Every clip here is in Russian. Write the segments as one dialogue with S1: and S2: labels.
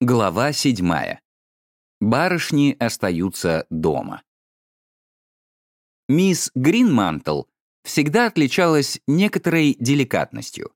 S1: Глава седьмая. Барышни остаются дома. Мисс Гринмантл всегда отличалась некоторой деликатностью.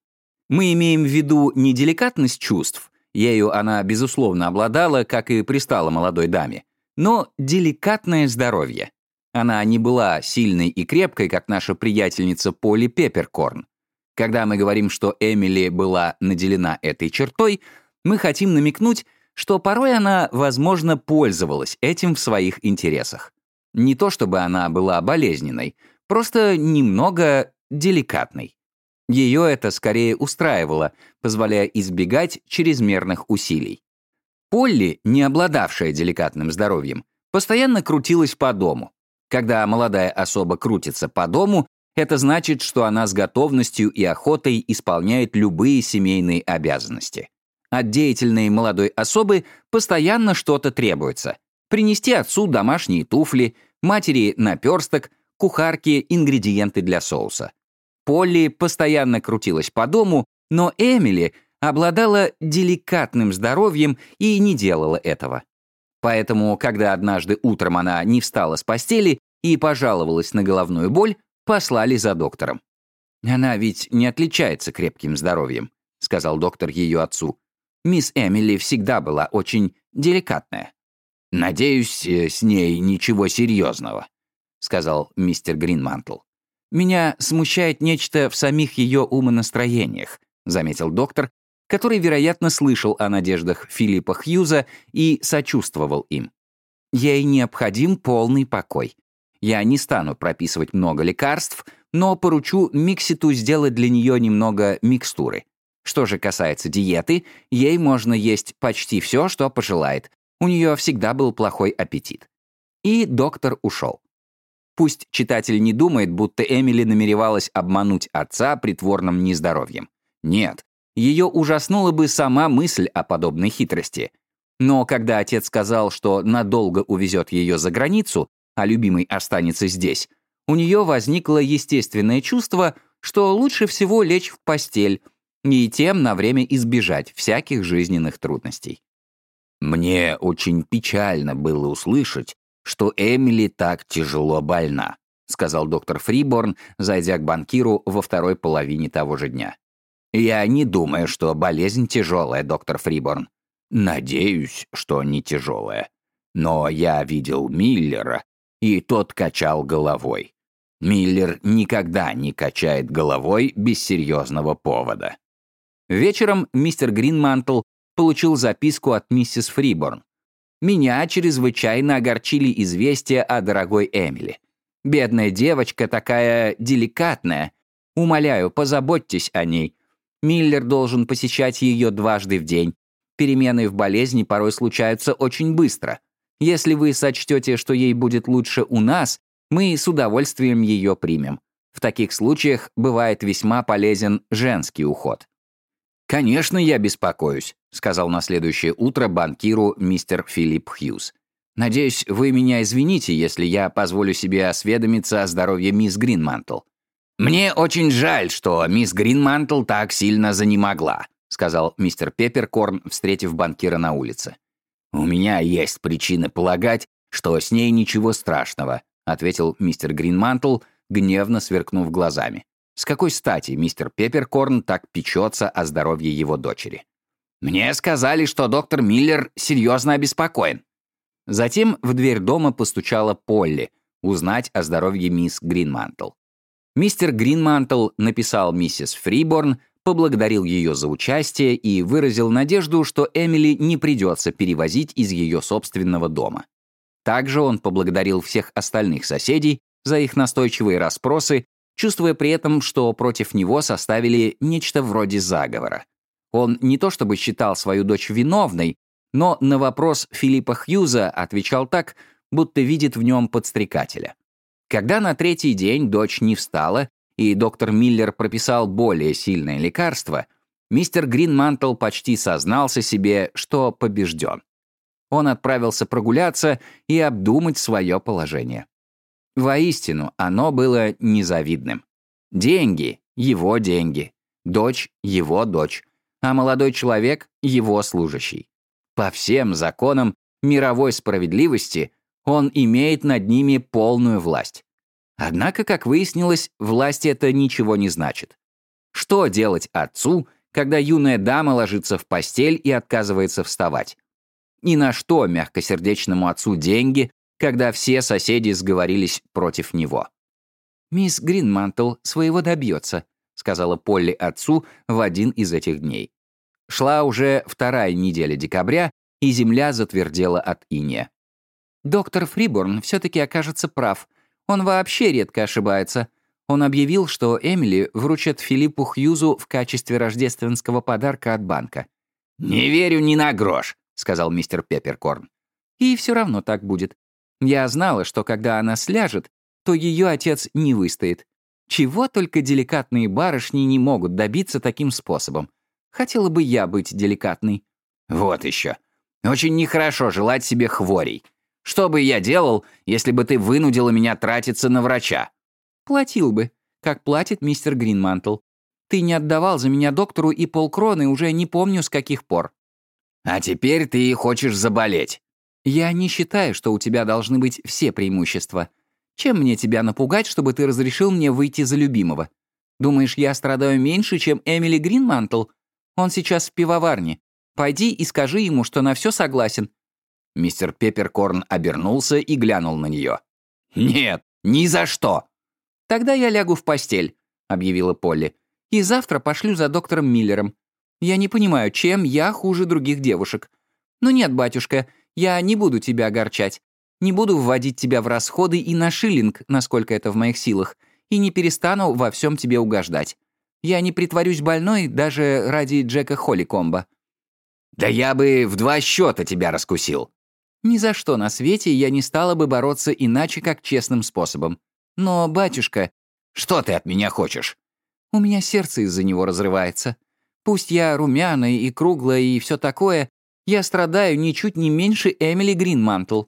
S1: Мы имеем в виду не деликатность чувств, ею она, безусловно, обладала, как и пристала молодой даме, но деликатное здоровье. Она не была сильной и крепкой, как наша приятельница Поли Пепперкорн. Когда мы говорим, что Эмили была наделена этой чертой — мы хотим намекнуть, что порой она, возможно, пользовалась этим в своих интересах. Не то чтобы она была болезненной, просто немного деликатной. Ее это скорее устраивало, позволяя избегать чрезмерных усилий. Полли, не обладавшая деликатным здоровьем, постоянно крутилась по дому. Когда молодая особа крутится по дому, это значит, что она с готовностью и охотой исполняет любые семейные обязанности. От деятельной молодой особы постоянно что-то требуется. Принести отцу домашние туфли, матери наперсток, кухарке ингредиенты для соуса. Полли постоянно крутилась по дому, но Эмили обладала деликатным здоровьем и не делала этого. Поэтому, когда однажды утром она не встала с постели и пожаловалась на головную боль, послали за доктором. «Она ведь не отличается крепким здоровьем», — сказал доктор ее отцу. Мисс Эмили всегда была очень деликатная. «Надеюсь, э, с ней ничего серьезного», — сказал мистер Гринмантл. «Меня смущает нечто в самих ее умонастроениях», — заметил доктор, который, вероятно, слышал о надеждах Филиппа Хьюза и сочувствовал им. «Ей необходим полный покой. Я не стану прописывать много лекарств, но поручу Микситу сделать для нее немного микстуры. Что же касается диеты, ей можно есть почти все, что пожелает. У нее всегда был плохой аппетит. И доктор ушел. Пусть читатель не думает, будто Эмили намеревалась обмануть отца притворным нездоровьем. Нет, ее ужаснула бы сама мысль о подобной хитрости. Но когда отец сказал, что надолго увезет ее за границу, а любимый останется здесь, у нее возникло естественное чувство, что лучше всего лечь в постель, и тем на время избежать всяких жизненных трудностей. «Мне очень печально было услышать, что Эмили так тяжело больна», сказал доктор Фриборн, зайдя к банкиру во второй половине того же дня. «Я не думаю, что болезнь тяжелая, доктор Фриборн. Надеюсь, что не тяжелая. Но я видел Миллера, и тот качал головой. Миллер никогда не качает головой без серьезного повода. Вечером мистер Гринмантл получил записку от миссис Фриборн. Меня чрезвычайно огорчили известия о дорогой Эмили. Бедная девочка такая деликатная. Умоляю, позаботьтесь о ней. Миллер должен посещать ее дважды в день. Перемены в болезни порой случаются очень быстро. Если вы сочтете, что ей будет лучше у нас, мы с удовольствием ее примем. В таких случаях бывает весьма полезен женский уход. «Конечно, я беспокоюсь», — сказал на следующее утро банкиру мистер Филипп Хьюз. «Надеюсь, вы меня извините, если я позволю себе осведомиться о здоровье мисс Гринмантл». «Мне очень жаль, что мисс Гринмантл так сильно занемогла», — сказал мистер Пепперкорн, встретив банкира на улице. «У меня есть причины полагать, что с ней ничего страшного», — ответил мистер Гринмантл, гневно сверкнув глазами. С какой стати мистер Пепперкорн так печется о здоровье его дочери? «Мне сказали, что доктор Миллер серьезно обеспокоен». Затем в дверь дома постучала Полли, узнать о здоровье мисс Гринмантл. Мистер Гринмантл написал миссис Фриборн, поблагодарил ее за участие и выразил надежду, что Эмили не придется перевозить из ее собственного дома. Также он поблагодарил всех остальных соседей за их настойчивые расспросы чувствуя при этом, что против него составили нечто вроде заговора. Он не то чтобы считал свою дочь виновной, но на вопрос Филиппа Хьюза отвечал так, будто видит в нем подстрекателя. Когда на третий день дочь не встала, и доктор Миллер прописал более сильное лекарство, мистер Гринмантл почти сознался себе, что побежден. Он отправился прогуляться и обдумать свое положение. Воистину, оно было незавидным. Деньги — его деньги, дочь — его дочь, а молодой человек — его служащий. По всем законам мировой справедливости он имеет над ними полную власть. Однако, как выяснилось, власти это ничего не значит. Что делать отцу, когда юная дама ложится в постель и отказывается вставать? И на что мягкосердечному отцу деньги, когда все соседи сговорились против него? «Мисс Гринмантл своего добьется», — сказала Полли отцу в один из этих дней. Шла уже вторая неделя декабря, и земля затвердела от иния. Доктор Фриборн все-таки окажется прав. Он вообще редко ошибается. Он объявил, что Эмили вручат Филиппу Хьюзу в качестве рождественского подарка от банка.
S2: «Не верю ни на грош», — сказал мистер Пепперкорн.
S1: «И все равно так будет. Я знала, что когда она сляжет, то ее отец не выстоит. Чего только деликатные барышни не могут добиться таким способом. Хотела бы я быть деликатной».
S2: «Вот еще. Очень нехорошо желать себе хворей. Что бы я делал, если бы ты вынудила меня тратиться на врача?»
S1: «Платил бы, как платит мистер Гринмантл. Ты не отдавал за меня доктору и полкроны уже не помню с каких пор».
S2: «А теперь ты хочешь заболеть».
S1: «Я не считаю, что у тебя должны быть все преимущества. Чем мне тебя напугать, чтобы ты разрешил мне выйти за любимого? Думаешь, я страдаю меньше, чем Эмили Гринмантл? Он сейчас в пивоварне. Пойди и скажи ему, что на все согласен,
S2: Мистер Пепперкорн обернулся и глянул на нее. «Нет, ни за что!»
S1: «Тогда я лягу в постель», — объявила Полли. «И завтра пошлю за доктором Миллером. Я не понимаю, чем я хуже других девушек. Ну нет, батюшка, я не буду тебя огорчать. Не буду вводить тебя в расходы и на шиллинг, насколько это в моих силах, и не перестану во всем тебе угождать. Я не притворюсь больной даже ради Джека Холликомба».
S2: «Да я бы в два счета тебя раскусил»,
S1: ни за что на свете я не стала бы бороться иначе, как честным способом. Но, батюшка...
S2: Что ты от меня хочешь?
S1: У меня сердце из-за него разрывается. Пусть я румяная и круглая и все такое, я страдаю ничуть не меньше Эмили Гринмантл.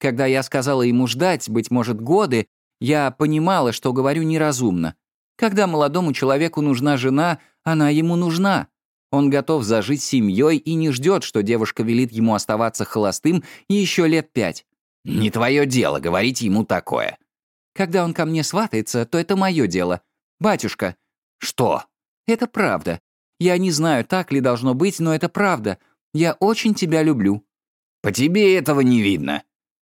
S1: Когда я сказала ему ждать, быть может, годы, я понимала, что говорю неразумно. Когда молодому человеку нужна жена, она ему нужна. Он готов зажить семьей и не ждет, что девушка велит ему оставаться холостым еще лет пять.
S2: «Не твое дело говорить ему такое».
S1: «Когда он ко мне сватается, то это мое дело. Батюшка».
S2: «Что?»
S1: «Это правда. Я не знаю, так ли должно быть, но это правда. Я очень тебя люблю».
S2: «По тебе этого не видно».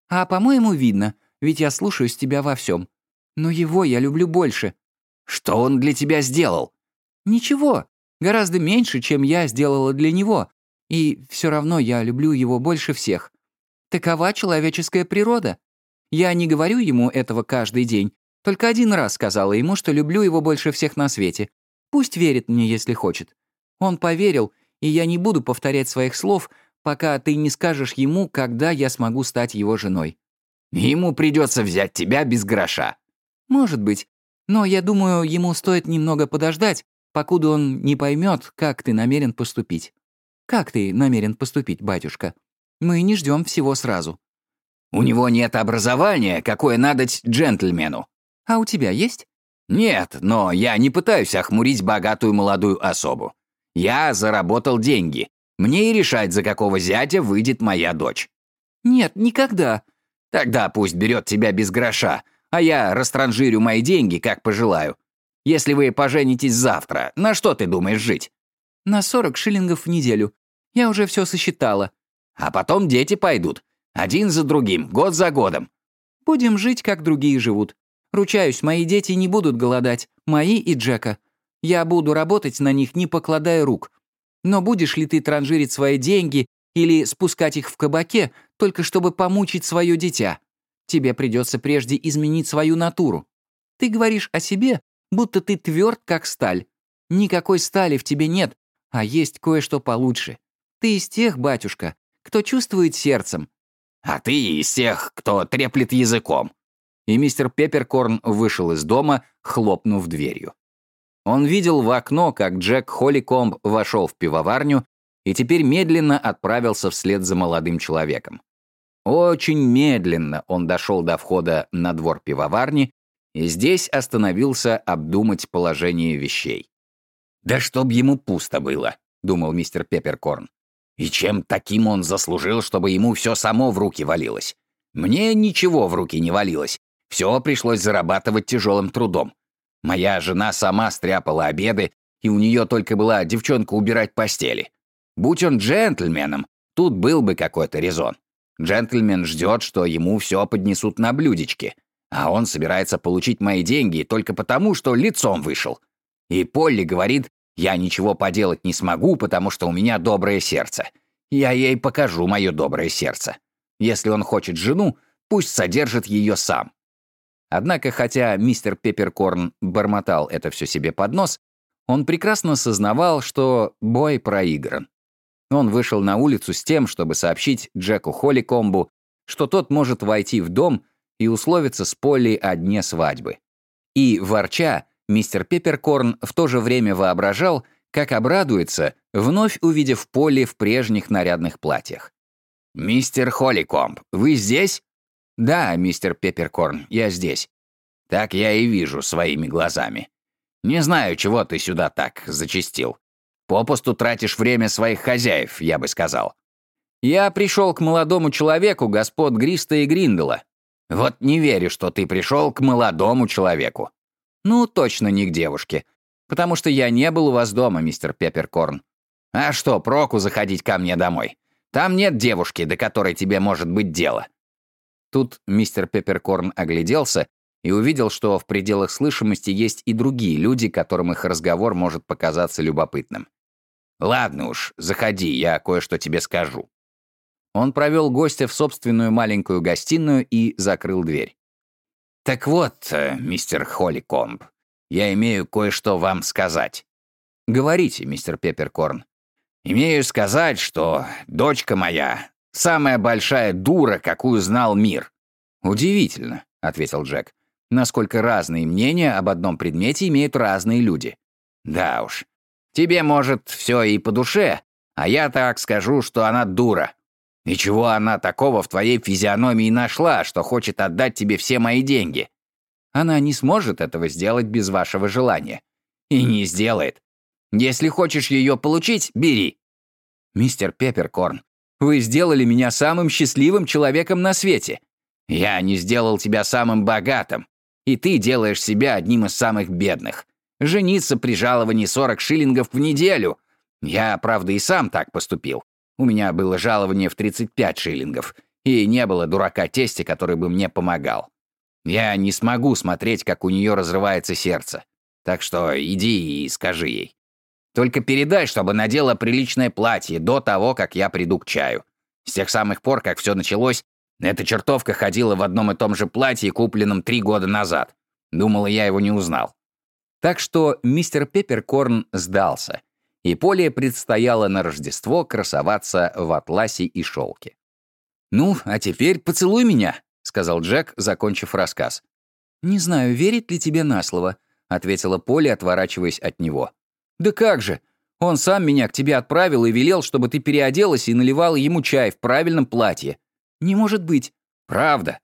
S1: «А, по-моему, видно, ведь я слушаюсь тебя во всем. Но его я люблю больше».
S2: «Что он для тебя сделал?»
S1: «Ничего. Гораздо меньше, чем я сделала для него. И все равно я люблю его больше всех. Такова человеческая природа. Я не говорю ему этого каждый день. Только один раз сказала ему, что люблю его больше всех на свете. Пусть верит мне, если хочет. Он поверил, и я не буду повторять своих слов, пока ты не скажешь ему, когда я смогу стать его женой.
S2: Ему придется взять тебя без гроша.
S1: Может быть. Но я думаю, ему стоит немного подождать, покуда он не поймет, как ты намерен поступить. Как ты намерен поступить, батюшка? Мы не ждем всего сразу.
S2: У него нет образования, какое надоть джентльмену.
S1: А у тебя есть?
S2: Нет, но я не пытаюсь охмурить богатую молодую особу. Я заработал деньги. Мне и решать, за какого зятя выйдет моя дочь.
S1: Нет, никогда.
S2: Тогда пусть берет тебя без гроша, а я растранжирю мои деньги, как пожелаю. Если вы поженитесь завтра, на что ты думаешь жить?»
S1: «На 40 шиллингов в неделю. Я уже все сосчитала».
S2: «А потом дети пойдут. Один за другим, год за годом».
S1: «Будем жить, как другие живут. Ручаюсь, мои дети не будут голодать. Мои и Джека. Я буду работать на них, не покладая рук. Но будешь ли ты транжирить свои деньги или спускать их в кабаке, только чтобы помучить свое дитя? Тебе придется прежде изменить свою натуру. Ты говоришь о себе, будто ты тверд, как сталь. Никакой стали в тебе нет, а есть кое-что получше. Ты из тех, батюшка, кто чувствует сердцем.
S2: А ты из тех, кто треплет языком.
S1: И мистер Пепперкорн вышел из дома, хлопнув дверью. Он видел в окно, как Джек Холликомб вошел в пивоварню и теперь медленно отправился вслед за молодым человеком. Очень медленно он дошел до входа на двор пивоварни и здесь остановился обдумать положение вещей.
S2: «Да чтоб ему пусто было», — думал мистер Пепперкорн. И чем таким он заслужил, чтобы ему все само в руки валилось? Мне ничего в руки не валилось. Все пришлось зарабатывать тяжелым трудом. Моя жена сама стряпала обеды, и у нее только была девчонка убирать постели. Будь он джентльменом, тут был бы какой-то резон. Джентльмен ждет, что ему все поднесут на блюдечке, а он собирается получить мои деньги только потому, что лицом вышел. И Полли говорит, я ничего поделать не смогу, потому что у меня доброе сердце. Я ей покажу мое доброе сердце. Если он хочет жену, пусть содержит ее сам. Однако, хотя мистер Пепперкорн бормотал это все себе под нос, он прекрасно сознавал, что бой проигран. Он вышел на улицу с тем, чтобы сообщить Джеку Холликомбу, что тот может войти в дом и условиться с Полли о дне свадьбы. И, ворча, мистер Пепперкорн в то же время воображал, как обрадуется, вновь увидев Полли в прежних нарядных платьях. «Мистер Холликомб, вы здесь?» «Да, мистер Пепперкорн, я здесь». «Так я и вижу своими глазами. Не знаю, чего ты сюда так зачистил. Попусту тратишь время своих хозяев, я бы сказал. Я пришел к молодому человеку, господ Гриста и Гриндела. Вот не верю, что ты пришел к молодому человеку. Ну, точно не к девушке. Потому что я не был у вас дома, мистер Пепперкорн. А что, проку заходить ко мне домой? Там нет девушки, до которой тебе может быть дело. Тут мистер Пепперкорн огляделся и увидел, что в пределах слышимости есть и другие люди, которым их разговор может показаться любопытным. «Ладно уж, заходи, я кое-что тебе скажу». Он провел гостя в собственную маленькую гостиную и закрыл дверь. «Так вот, э, мистер Холликомб, я имею кое-что вам сказать». «Говорите, мистер Пепперкорн». «Имею сказать, что дочка моя — самая большая дура, какую знал мир». «Удивительно», — ответил Джек, «насколько разные мнения об одном предмете имеют разные люди». «Да уж, Тебе, может, все и по душе, а я так скажу, что она дура. И чего она такого в твоей физиономии нашла, что хочет отдать тебе все мои деньги? Она не сможет этого сделать без вашего желания. И не сделает. Если хочешь ее получить, бери. Мистер Пепперкорн, вы сделали меня самым счастливым человеком на свете. Я не сделал тебя самым богатым, и ты делаешь себя одним из самых бедных. Жениться при жаловании 40 шиллингов в неделю. Я, правда, и сам так поступил. У меня было жалование в 35 шиллингов, и не было дурака тестя, который бы мне помогал. Я не смогу смотреть, как у нее разрывается сердце. Так что иди и скажи ей. Только передай, чтобы надела приличное платье до того, как я приду к чаю. С тех самых пор, как все началось, эта чертовка ходила в одном и том же платье, купленном три года назад. Думала, я его не узнал. Так что мистер Пепперкорн сдался, и Поле предстояло на Рождество красоваться в атласе и шелке. «Ну, а теперь поцелуй меня», — сказал Джек, закончив рассказ. «Не знаю, верит ли тебе на слово», — ответила Поле, отворачиваясь от него. «Да как же! Он сам меня к тебе отправил и велел, чтобы ты переоделась и наливала ему чай в правильном платье. Не может быть. Правда.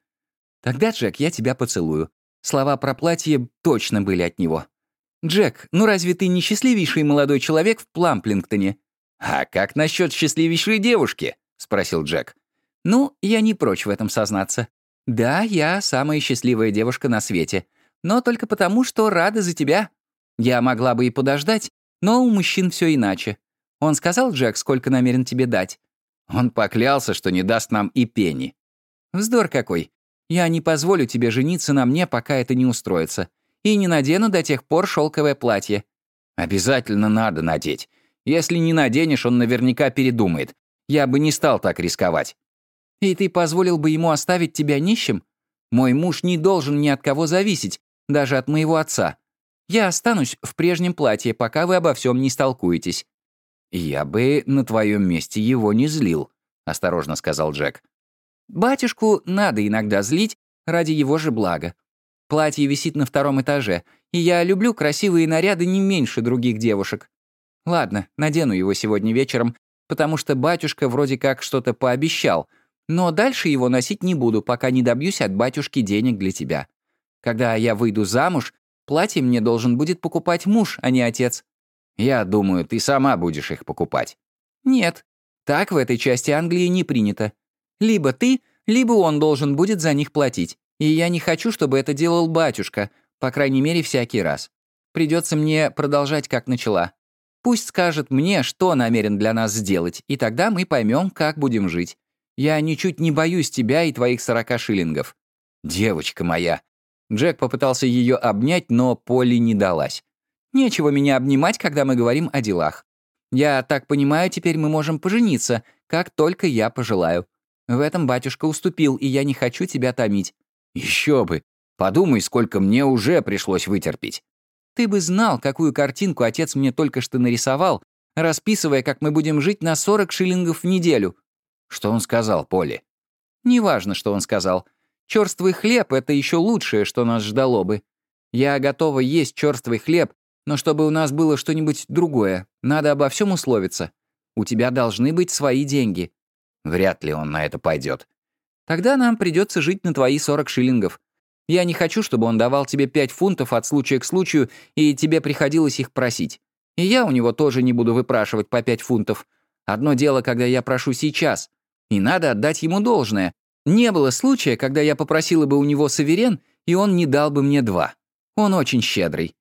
S2: Тогда, Джек, я тебя поцелую. Слова про платье точно были от него. «Джек, ну разве ты не счастливейший молодой человек в Пламплингтоне?» «А как насчет счастливейшей девушки?» — спросил Джек. «Ну, я не прочь в этом сознаться. Да, я самая счастливая девушка на свете, но только потому, что рада за тебя. Я могла бы и подождать, но у мужчин все иначе. Он сказал, Джек, сколько намерен тебе дать?» Он поклялся, что не даст нам и пени. «Вздор какой. Я не позволю тебе жениться на мне, пока это не устроится и не надену до тех пор шелковое платье. Обязательно надо надеть. Если не наденешь, он наверняка передумает. Я бы не стал так рисковать. И ты позволил бы ему оставить тебя нищим? Мой муж не должен ни от кого зависеть, даже от моего отца. Я останусь в прежнем платье, пока вы обо всем не столкуетесь». «Я бы на твоем месте его не злил», — осторожно сказал Джек. «Батюшку надо иногда злить ради его же блага. Платье висит на втором этаже, и я люблю красивые наряды не меньше других девушек. Ладно, надену его сегодня вечером, потому что батюшка вроде как что-то пообещал, но дальше его носить не буду, пока не добьюсь от батюшки денег для тебя. Когда я выйду замуж, платье мне должен будет покупать муж, а не отец. Я думаю, ты сама будешь их покупать. Нет.
S1: Так в этой части Англии не принято. Либо ты, либо он должен будет за них платить. И я не хочу, чтобы это делал батюшка, по крайней мере, всякий раз. Придется мне продолжать, как начала. Пусть скажет мне, что намерен для нас сделать, и тогда мы поймем, как будем жить. Я ничуть не боюсь тебя и твоих сорока шиллингов. Девочка моя. Джек попытался ее обнять, но Полли не далась. Нечего меня обнимать, когда мы говорим о делах. Я так понимаю, теперь мы можем пожениться, как только я пожелаю. В этом батюшка уступил, и я не хочу тебя томить».
S2: «Еще бы! Подумай, сколько мне уже пришлось вытерпеть».
S1: «Ты бы знал, какую картинку отец мне только что нарисовал, расписывая, как мы будем жить на 40 шиллингов в неделю».
S2: «Что он сказал, Поле?»
S1: «Неважно, что он сказал. Чёрствый хлеб — это еще лучшее, что нас ждало бы. Я готова есть чёрствый хлеб, но чтобы у нас было что-нибудь другое, надо обо всем условиться. У тебя должны быть свои деньги.
S2: Вряд ли он на это пойдет.
S1: Тогда нам придется жить на твои 40 шиллингов. Я не хочу, чтобы он давал тебе 5 фунтов от случая к случаю, и тебе приходилось их просить. И я у него тоже не буду выпрашивать по 5 фунтов. Одно дело, когда я прошу сейчас. И надо отдать ему должное. Не было случая, когда я попросила бы у него суверен, и он не дал бы мне два. Он очень щедрый.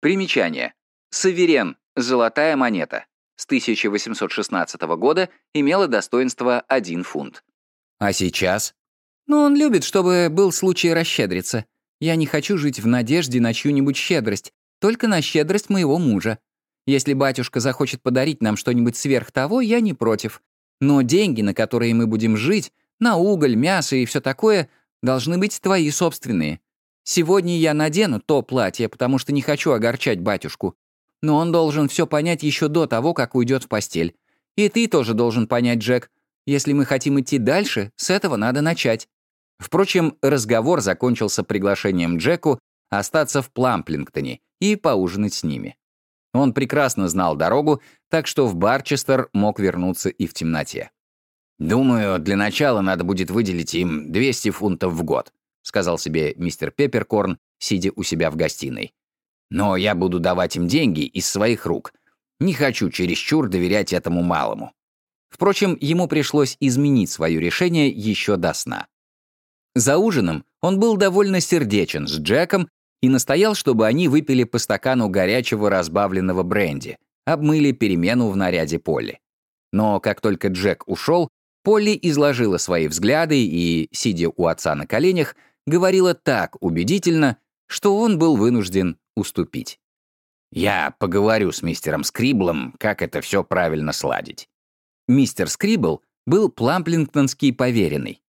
S1: Примечание. Суверен — золотая монета с 1816 года имела достоинство 1 фунт.
S2: А сейчас?
S1: Ну, он любит, чтобы был случай расщедриться. Я не хочу жить в надежде на чью-нибудь щедрость, только на щедрость моего мужа. Если батюшка захочет подарить нам что-нибудь сверх того, я не против. Но деньги, на которые мы будем жить, на уголь, мясо и все такое, должны быть твои собственные. Сегодня я надену то платье, потому что не хочу огорчать батюшку. Но он должен все понять еще до того, как уйдет в постель. И ты тоже должен понять, Джек. Если мы хотим идти дальше, с этого надо начать». Впрочем, разговор закончился приглашением Джеку остаться в Пламплингтоне и поужинать с ними. Он прекрасно знал дорогу, так что в Барчестер мог вернуться и в темноте.
S2: «Думаю, для начала надо будет выделить им 200 фунтов в год», сказал себе мистер Пепперкорн, сидя у себя в гостиной. Но я буду давать им деньги из своих рук. Не хочу чересчур доверять этому малому.
S1: Впрочем, ему пришлось изменить свое решение еще до сна. За ужином он был довольно сердечен с Джеком и настоял, чтобы они выпили по стакану горячего разбавленного бренди, обмыли перемену в наряде Полли. Но как только Джек ушел, Полли изложила свои взгляды и, сидя у отца на коленях, говорила так убедительно, что он был вынужден уступить.
S2: «Я поговорю с мистером Скриблом, как это все правильно сладить».
S1: Мистер Скрибл был пламплингтонский поверенный.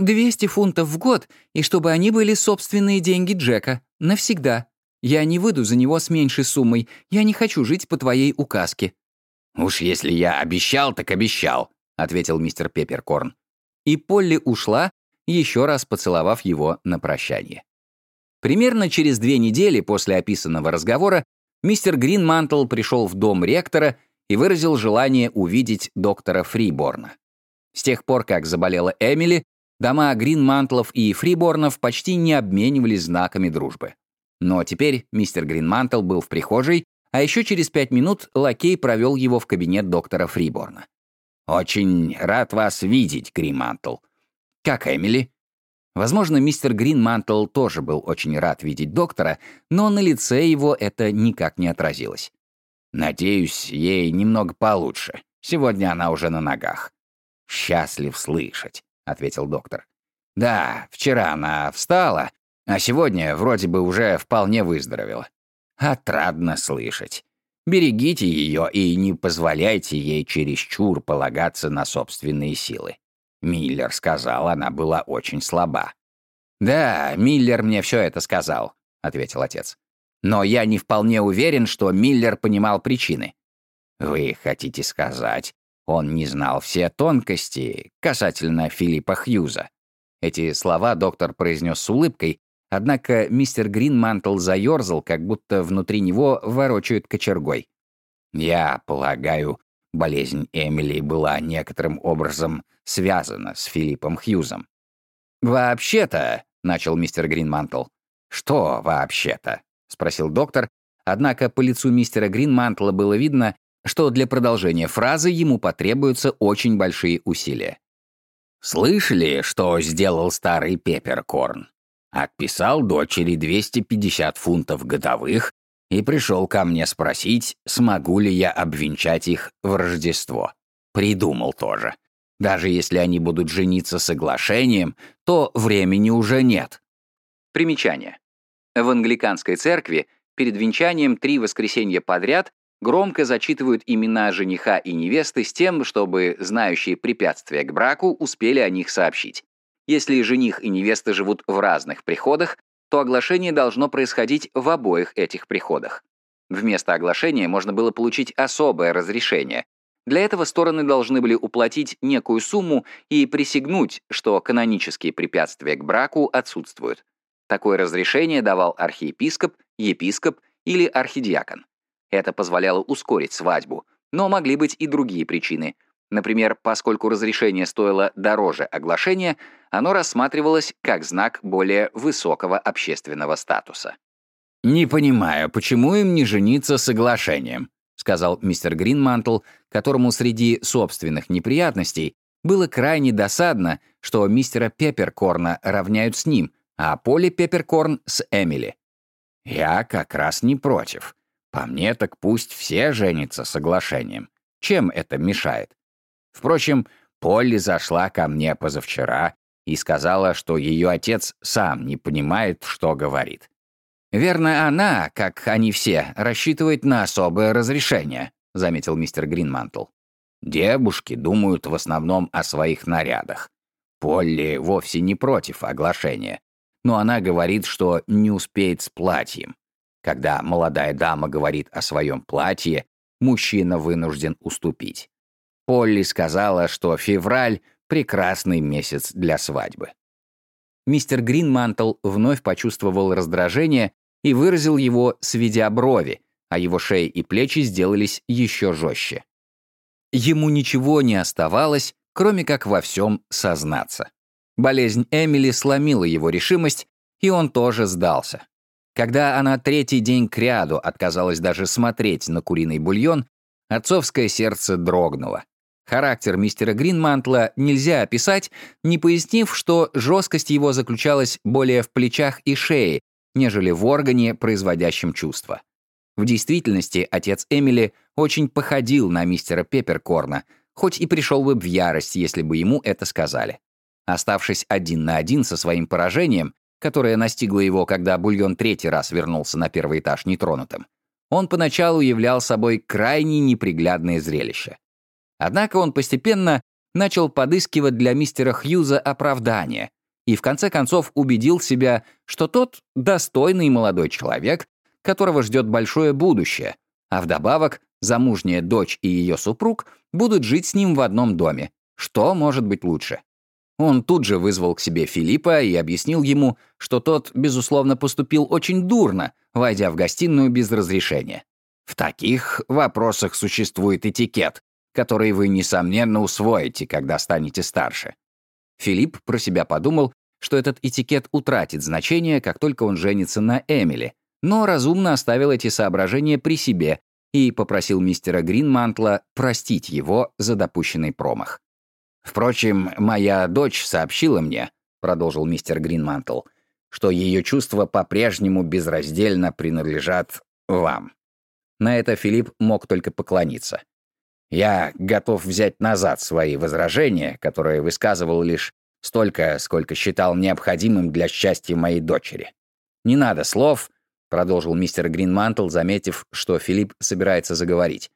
S1: «200 фунтов в год, и чтобы они были собственные деньги Джека. Навсегда. Я не выйду за него с меньшей суммой. Я не хочу жить по твоей указке».
S2: «Уж если я обещал, так обещал», — ответил мистер Пепперкорн.
S1: И Полли ушла, еще раз поцеловав его на прощание. Примерно через две недели после описанного разговора мистер Гринмантл пришел в дом ректора и выразил желание увидеть доктора Фриборна. С тех пор, как заболела Эмили, дома Гринмантлов и Фриборнов почти не обменивались знаками дружбы. Но теперь мистер Гринмантл был в прихожей, а еще через пять минут лакей провел его в кабинет доктора Фриборна.
S2: «Очень рад вас видеть, Гринмантл. Как Эмили?»
S1: Возможно, мистер Гринмантл тоже был очень рад видеть доктора, но на лице его это никак не отразилось.
S2: «Надеюсь, ей немного получше. Сегодня она уже на ногах». «Счастлив слышать», — ответил доктор. «Да, вчера она встала, а сегодня вроде бы уже вполне выздоровела. Отрадно слышать. Берегите ее и не позволяйте ей чересчур полагаться на собственные силы. Миллер сказал, она была очень слаба. «Да, Миллер мне все это сказал», — ответил отец. «Но я не вполне уверен, что Миллер понимал причины». «Вы хотите сказать, он не знал все тонкости касательно Филиппа Хьюза?» Эти слова доктор произнес с улыбкой, однако мистер Гринмантл заерзал, как будто внутри него ворочают кочергой. «Я полагаю, болезнь Эмили была некоторым образом связано с Филиппом Хьюзом. «Вообще-то», — начал мистер Гринмантл. «Что вообще-то?» — спросил доктор, однако по лицу мистера Гринмантла было видно,
S1: что для продолжения фразы ему потребуются очень большие усилия.
S2: «Слышали, что сделал старый Пепперкорн? Отписал дочери 250 фунтов годовых и пришел ко мне спросить, смогу ли я обвенчать их в Рождество. Придумал тоже. Даже если они будут жениться соглашением, то времени уже нет.
S1: Примечание. В англиканской церкви перед венчанием три воскресенья подряд громко зачитывают имена жениха и невесты с тем, чтобы знающие препятствия к браку успели о них сообщить. Если жених и невеста живут в разных приходах, то оглашение должно происходить в обоих этих приходах. Вместо оглашения можно было получить особое разрешение. Для этого стороны должны были уплатить некую сумму и присягнуть, что канонические препятствия к браку отсутствуют. Такое разрешение давал архиепископ, епископ или архидиакон. Это позволяло ускорить свадьбу, но могли быть и другие причины. Например, поскольку разрешение стоило дороже оглашения, оно рассматривалось как знак более высокого общественного статуса.
S2: «Не понимаю, почему им не жениться соглашением?» сказал мистер Гринмантл, которому среди собственных неприятностей было крайне досадно, что мистера Пепперкорна равняют с ним, а Поли Пепперкорн с Эмили. «Я как раз не против. По мне так пусть все женятся соглашением. Чем это мешает? Впрочем, Полли зашла ко мне позавчера и сказала, что ее отец сам не понимает, что говорит. «Верно, она, как они все, рассчитывает на особое разрешение», — заметил мистер Гринмантл. «Девушки думают в основном о своих нарядах. Полли вовсе не против оглашения но она говорит, что не успеет с платьем. Когда молодая дама говорит о своем платье, мужчина вынужден уступить. Полли сказала, что февраль — прекрасный месяц для свадьбы.
S1: Мистер Гринмантл вновь почувствовал раздражение и выразил его, сведя брови, а его шеи и плечи сделались еще жестче. Ему ничего не оставалось, кроме как во всем сознаться. Болезнь Эмили сломила его решимость, и он тоже сдался. Когда она третий день кряду отказалась даже смотреть на куриный бульон, отцовское сердце дрогнуло. Характер мистера Гринмантла нельзя описать, не пояснив, что жесткость его заключалась более в плечах и шее, нежели в органе, производящем чувства. В действительности отец Эмили очень походил на мистера Пепперкорна, хоть и пришел бы в ярость, если бы ему это сказали. Оставшись один на один со своим поражением, которое настигло его, когда бульон третий раз вернулся на первый этаж нетронутым, он поначалу являл собой крайне неприглядное зрелище. Однако он постепенно начал подыскивать для мистера Хьюза оправдание и в конце концов убедил себя, что тот достойный молодой человек, которого ждет большое будущее, а вдобавок замужняя дочь и ее супруг будут жить с ним в одном доме. Что может быть лучше? Он тут же вызвал к себе Филиппа и объяснил ему, что тот, безусловно, поступил очень дурно, войдя в гостиную без разрешения. В таких вопросах существует этикет, который вы, несомненно, усвоите, когда станете старше. Филипп про себя подумал, что этот этикет утратит значение, как только он женится на Эмили, но разумно оставил эти соображения при себе и попросил мистера Гринмантла простить его за допущенный промах. «Впрочем, моя дочь сообщила мне», — продолжил мистер Гринмантл, «что ее чувства по-прежнему безраздельно принадлежат вам». На это Филипп мог только поклониться. «Я готов взять назад свои возражения, которые высказывал лишь столько, сколько считал необходимым для счастья моей дочери. Не надо слов», — продолжил мистер Гринмантл, заметив, что Филипп собирается заговорить.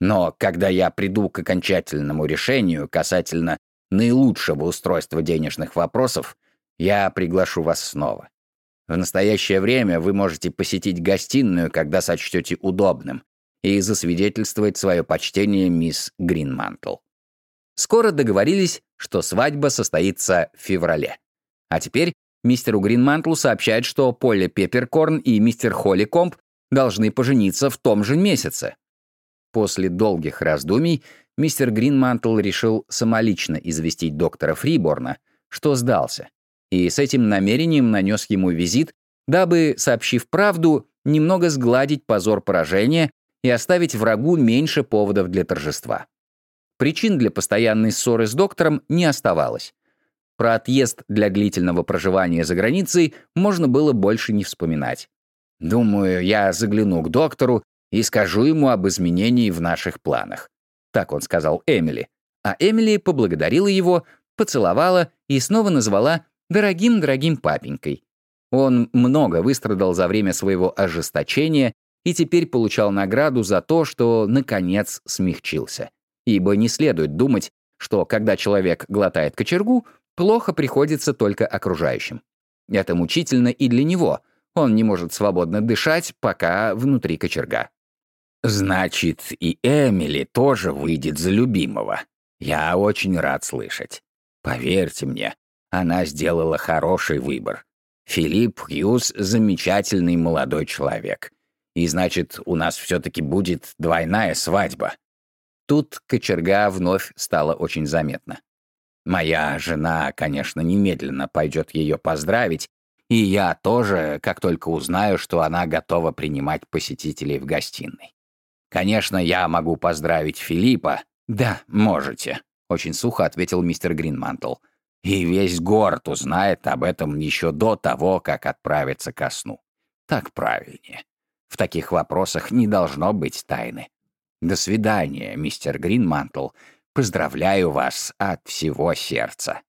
S1: Но когда я приду к окончательному решению касательно наилучшего устройства денежных вопросов, я приглашу вас снова. В настоящее время вы можете посетить гостиную, когда сочтете удобным, и засвидетельствовать свое почтение мисс Гринмантл. Скоро договорились, что свадьба состоится в феврале. А теперь мистеру Гринмантлу сообщают, что Полли Пепперкорн и мистер Холли Комп должны пожениться в том же месяце. После долгих раздумий мистер Гринмантл решил самолично известить доктора Фриборна, что сдался, и с этим намерением нанес ему визит, дабы, сообщив правду, немного сгладить позор поражения и оставить врагу меньше поводов для торжества. Причин для постоянной ссоры с доктором не оставалось. Про отъезд для длительного проживания за границей можно было больше не вспоминать. «Думаю, я загляну к доктору и скажу ему об изменении в наших планах», — так он сказал Эмили. А Эмили поблагодарила его, поцеловала и снова назвала «дорогим-дорогим папенькой». Он много выстрадал за время своего ожесточения и теперь получал награду за то, что, наконец, смягчился. Ибо не следует думать, что когда человек глотает кочергу, плохо приходится только окружающим. Это мучительно и для него. Он не может свободно дышать, пока внутри кочерга.
S2: «Значит, и Эмили тоже выйдет за любимого. Я очень рад слышать. Поверьте мне, она сделала хороший выбор. Филипп Хьюз — замечательный молодой человек. И значит, у нас все-таки будет двойная свадьба».
S1: Тут кочерга вновь стала очень заметна.
S2: Моя жена, конечно, немедленно пойдет ее поздравить, и я тоже, как только узнаю, что она готова принимать посетителей в гостиной. Конечно, я могу поздравить Филиппа.
S1: Да, можете, очень сухо ответил мистер Гринмантл.
S2: И весь город узнает об этом еще до того, как отправиться ко сну. Так правильнее. В таких вопросах не должно быть тайны. До свидания, мистер Гринмантл. Поздравляю вас от всего сердца.